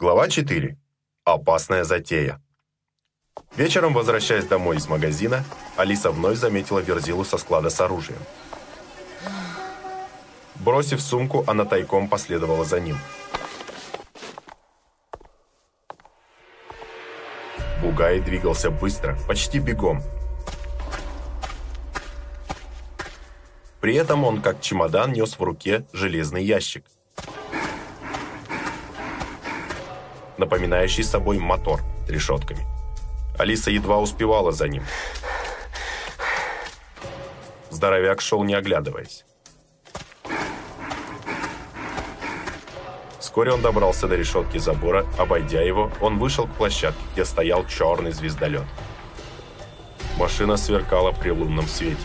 Глава 4. Опасная затея. Вечером, возвращаясь домой из магазина, Алиса вновь заметила Верзилу со склада с оружием. Бросив сумку, она тайком последовала за ним. Бугай двигался быстро, почти бегом. При этом он, как чемодан, нес в руке железный ящик – напоминающий собой мотор решетками. Алиса едва успевала за ним. Здоровяк шел не оглядываясь. Вскоре он добрался до решетки забора. Обойдя его, он вышел к площадке, где стоял черный звездолет. Машина сверкала при лунном свете.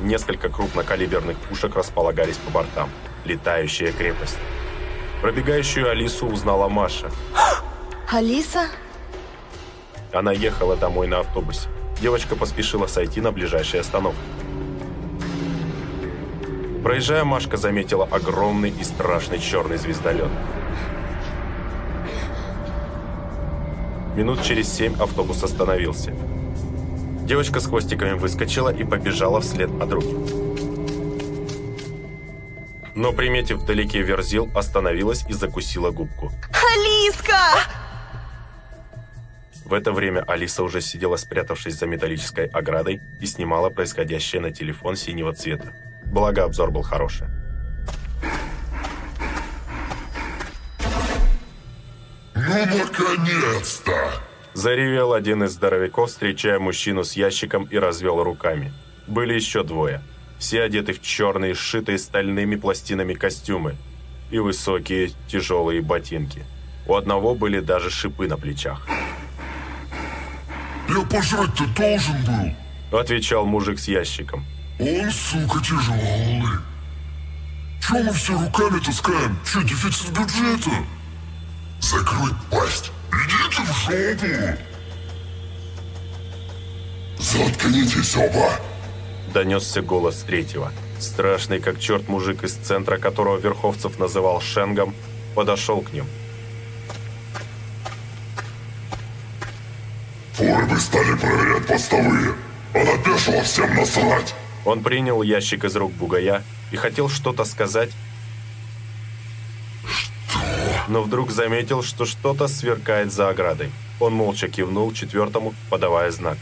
Несколько крупнокалиберных пушек располагались по бортам. Летающая крепость. Пробегающую Алису узнала Маша. Алиса? Она ехала домой на автобусе. Девочка поспешила сойти на ближайшей остановке. Проезжая, Машка заметила огромный и страшный черный звездолет. Минут через семь автобус остановился. Девочка с хвостиками выскочила и побежала вслед подруги. Но, приметив вдалеке Верзил, остановилась и закусила губку. «Алиска!» В это время Алиса уже сидела, спрятавшись за металлической оградой, и снимала происходящее на телефон синего цвета. Благо, обзор был хороший. «Ну, наконец-то!» Заревел один из здоровяков, встречая мужчину с ящиком и развел руками. Были еще двое. Все одеты в черные, сшитые стальными пластинами костюмы и высокие тяжелые ботинки. У одного были даже шипы на плечах. Я пожрать-то должен был. Отвечал мужик с ящиком. Он, сука, тяжелый. Чё мы все руками таскаем? Чё, дефицит бюджета? Закрой пасть. Идите в жопу. Заткнитесь оба. Донесся голос третьего. Страшный, как черт мужик из центра, которого Верховцев называл Шенгом, подошел к ним. Фурбы стали проверять постовые, а на пешего всем насрать. Он принял ящик из рук бугая и хотел что-то сказать, Что? но вдруг заметил, что что-то сверкает за оградой. Он молча кивнул четвертому, подавая знак.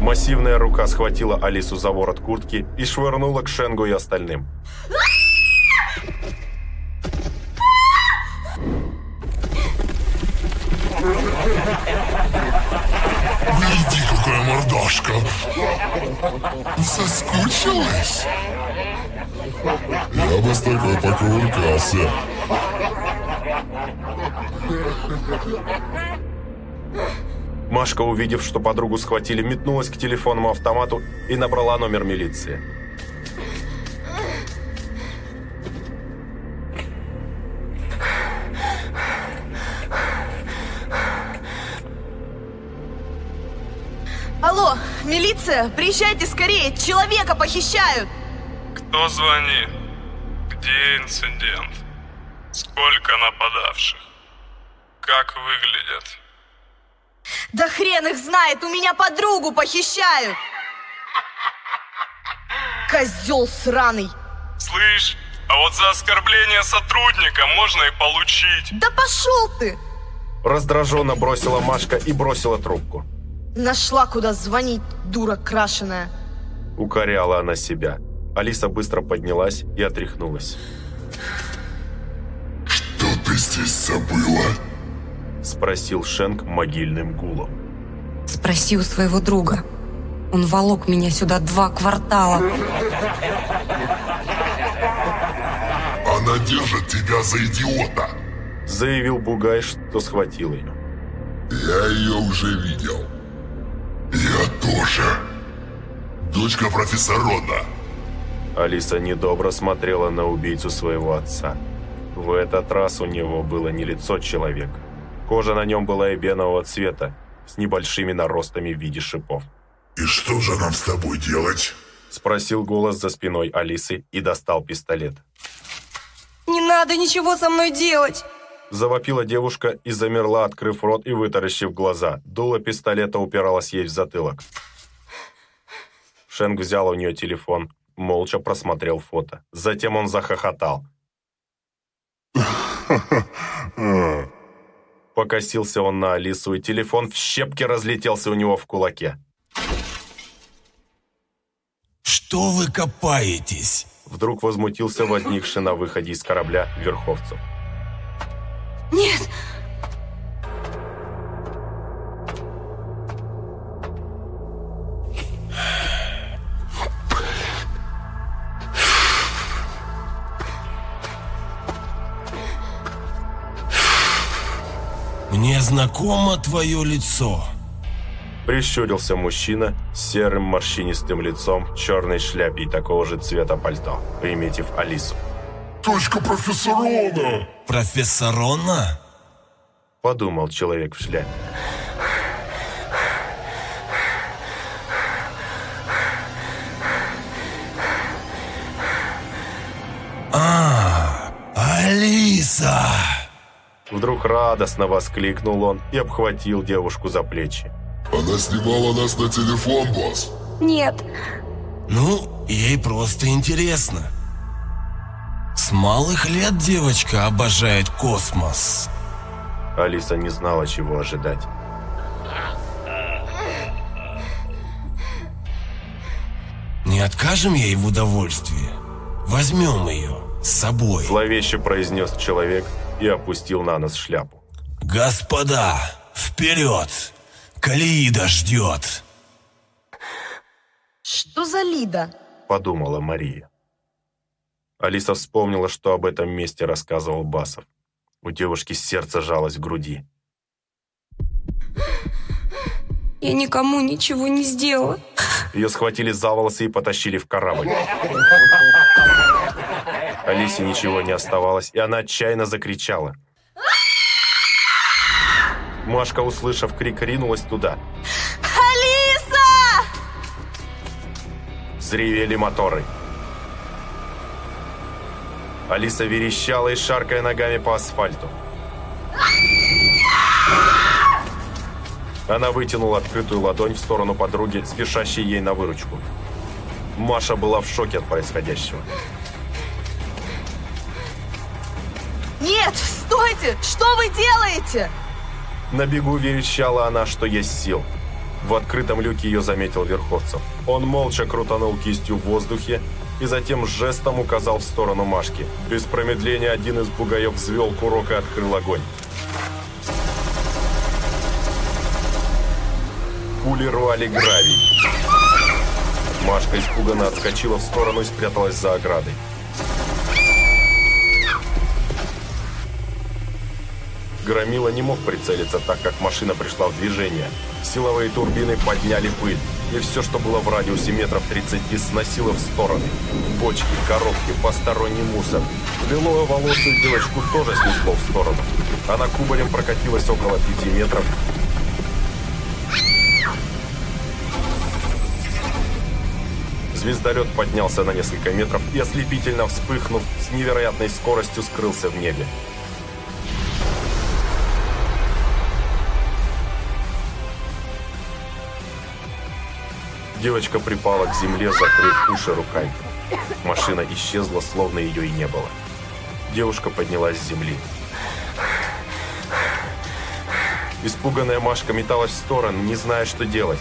Массивная рука схватила Алису за ворот куртки и швырнула к Шенгу и остальным. Гляди, какая мордашка. Соскучилась? Я бы с такой покуркался. Машка, увидев, что подругу схватили, метнулась к телефонному автомату и набрала номер милиции. Милиция, приезжайте скорее, человека похищают! Кто звонит? Где инцидент? Сколько нападавших? Как выглядят? Да хрен их знает, у меня подругу похищают! Козел сраный! Слышь, а вот за оскорбление сотрудника можно и получить. Да пошел ты! Раздраженно бросила Машка и бросила трубку. Нашла, куда звонить, дура крашеная. Укоряла она себя. Алиса быстро поднялась и отряхнулась. Что ты здесь забыла? Спросил Шенк могильным гулом. Спроси у своего друга. Он волок меня сюда два квартала. Она держит тебя за идиота. Заявил Бугай, что схватил ее. Я ее уже видел. Я тоже. Дочка профессорона. Алиса недобро смотрела на убийцу своего отца. В этот раз у него было не лицо человека. Кожа на нем была эбенового цвета, с небольшими наростами в виде шипов. И что же нам с тобой делать? Спросил голос за спиной Алисы и достал пистолет. Не надо надо ничего со мной делать. Завопила девушка и замерла, открыв рот и вытаращив глаза. Дуло пистолета упиралось ей в затылок. Шенк взял у нее телефон, молча просмотрел фото. Затем он захохотал. Покосился он на Алису, и телефон в щепки разлетелся у него в кулаке. «Что вы копаетесь?» Вдруг возмутился возникший на выходе из корабля Верховцев. Нет, «Мне знакомо твое лицо». Прищурился мужчина с серым морщинистым лицом, черной шляпе и такого же цвета пальто, приметив Алису. Точка профессорона! «Профессорона?» Подумал человек в шляпе. «А, Алиса!» Вдруг радостно воскликнул он и обхватил девушку за плечи. Она снимала нас на телефон, босс. нет. Ну, ей просто интересно. С малых лет девочка обожает космос. Алиса не знала, чего ожидать. Не откажем ей в удовольствии. Возьмем ее с собой. Зловеще произнес человек и опустил на нос шляпу. Господа, вперед! Калиида ждет. Что за Лида? Подумала Мария. Алиса вспомнила, что об этом месте рассказывал Басов. У девушки сердце жалось в груди. Я никому ничего не сделала. Ее схватили за волосы и потащили в корабль. Алисе ничего не оставалось, и она отчаянно закричала. Машка, услышав крик, ринулась туда. Алиса! Взревели моторы. Алиса верещала и шаркая ногами по асфальту. Она вытянула открытую ладонь в сторону подруги, спешащей ей на выручку. Маша была в шоке от происходящего. Нет, стойте! Что вы делаете? На бегу верещала она, что есть сил. В открытом люке ее заметил Верховцев. Он молча крутанул кистью в воздухе и затем жестом указал в сторону Машки. Без промедления один из бугаев взвел курок и открыл огонь. Пули рвали гравий. Машка испуганно отскочила в сторону и спряталась за оградой. Громила не мог прицелиться, так как машина пришла в движение. Силовые турбины подняли пыль, и все, что было в радиусе метров 30, сносило в стороны. Бочки, коробки, посторонний мусор. Белую волосую девочку тоже снесло в сторону. Она кубарем прокатилась около 5 метров. Звездолет поднялся на несколько метров и, ослепительно вспыхнув, с невероятной скоростью скрылся в небе. Девочка припала к земле, закрыв уши руками. Машина исчезла, словно ее и не было. Девушка поднялась с земли. Испуганная Машка металась в сторону, не зная, что делать.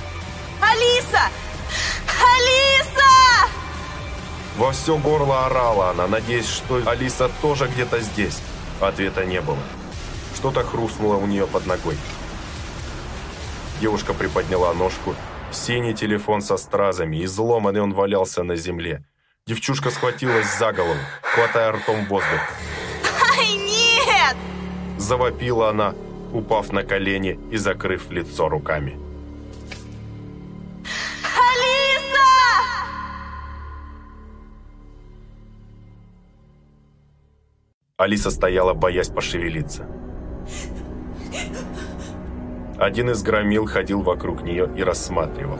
Алиса! Алиса! Во все горло орала она, надеясь, что Алиса тоже где-то здесь. Ответа не было. Что-то хрустнуло у нее под ногой. Девушка приподняла ножку. Синий телефон со стразами, изломанный он валялся на земле. Девчушка схватилась за голову, хватая ртом воздух. Ай, нет! Завопила она, упав на колени и закрыв лицо руками. Алиса! Алиса стояла, боясь пошевелиться. Один из громил ходил вокруг нее и рассматривал.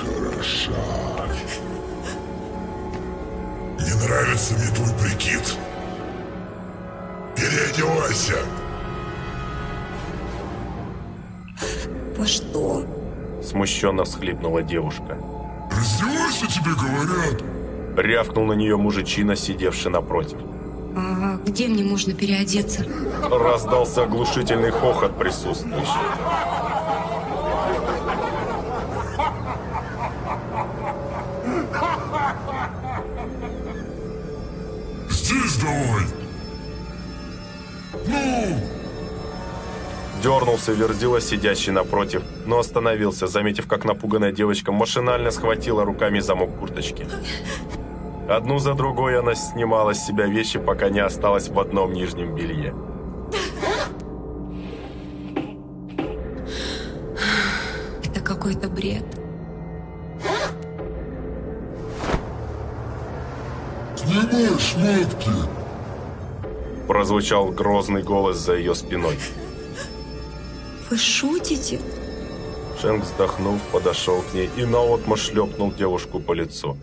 Хороша. Не нравится мне твой прикид. Переодевайся! Во что? Смущенно всхлипнула девушка. Раздевайся, тебе говорят! Рявкнул на нее мужичина, сидевший напротив. Где мне можно переодеться? Раздался оглушительный хохот присутствующих. Здесь давай! Ну! Дернулся Верзила, сидящий напротив, но остановился, заметив, как напуганная девочка машинально схватила руками замок курточки. Одну за другой она снимала с себя вещи, пока не осталась в одном нижнем белье. Это какой-то бред. Снимай шмотки! Прозвучал грозный голос за ее спиной. Вы шутите? Шенк, вздохнув, подошел к ней и наотмашь шлепнул девушку по лицу.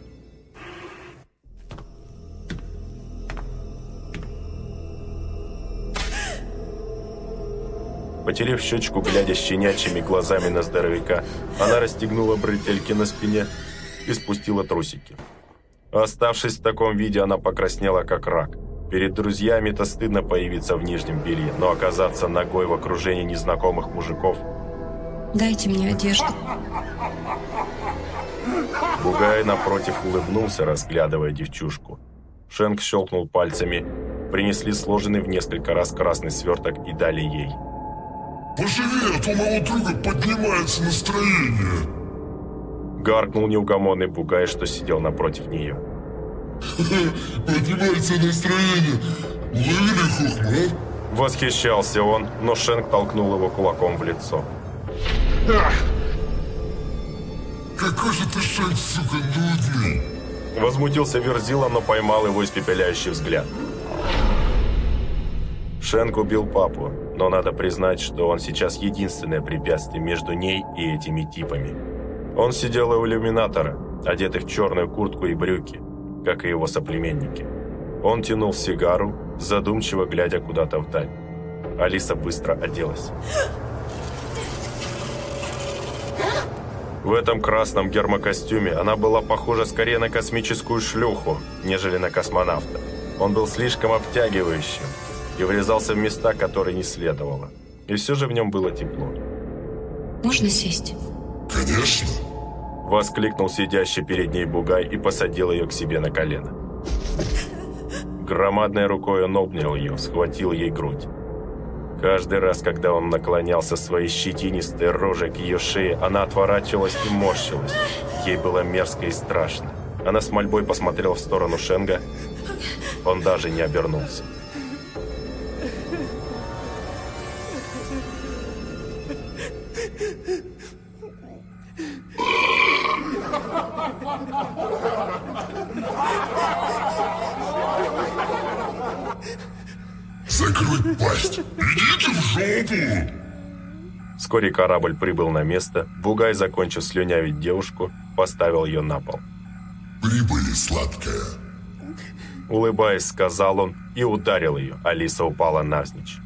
Потерев щечку, глядя щенячьими глазами на здоровяка, она расстегнула бретельки на спине и спустила трусики. Оставшись в таком виде, она покраснела, как рак. Перед друзьями-то стыдно появиться в нижнем белье, но оказаться ногой в окружении незнакомых мужиков Дайте мне одежду. Бугай напротив улыбнулся, разглядывая девчушку. Шенк щелкнул пальцами. Принесли сложенный в несколько раз красный сверток и дали ей. Поживи, а то у моего друга поднимается настроение! Гаркнул неугомонный Бугай, что сидел напротив нее. Поднимается настроение! Уловили хухма? Восхищался он, но Шенк толкнул его кулаком в лицо. Какой же ты шанс, сука, нудный! Возмутился Верзила, но поймал его испепеляющий взгляд. Шенк убил папу, но надо признать, что он сейчас единственное препятствие между ней и этими типами. Он сидел у иллюминатора, одетый в черную куртку и брюки, как и его соплеменники. Он тянул сигару, задумчиво глядя куда-то вдаль. Алиса быстро оделась. В этом красном гермокостюме она была похожа скорее на космическую шлюху, нежели на космонавта. Он был слишком обтягивающим и врезался в места, которые не следовало. И все же в нем было тепло. Можно сесть? Конечно! Воскликнул сидящий перед ней бугай и посадил ее к себе на колено. Громадной рукой он обнял ее, схватил ей грудь. Каждый раз, когда он наклонялся своей щетинистой рожей к ее шее, она отворачивалась и морщилась. Ей было мерзко и страшно. Она с мольбой посмотрела в сторону Шенга. Он даже не обернулся. Закрыть пасть! Идите в жопу! Вскоре корабль прибыл на место. Бугай, закончив слюнявить девушку, поставил ее на пол. Прибыли, сладкая. Улыбаясь, сказал он и ударил ее. Алиса упала навзничь.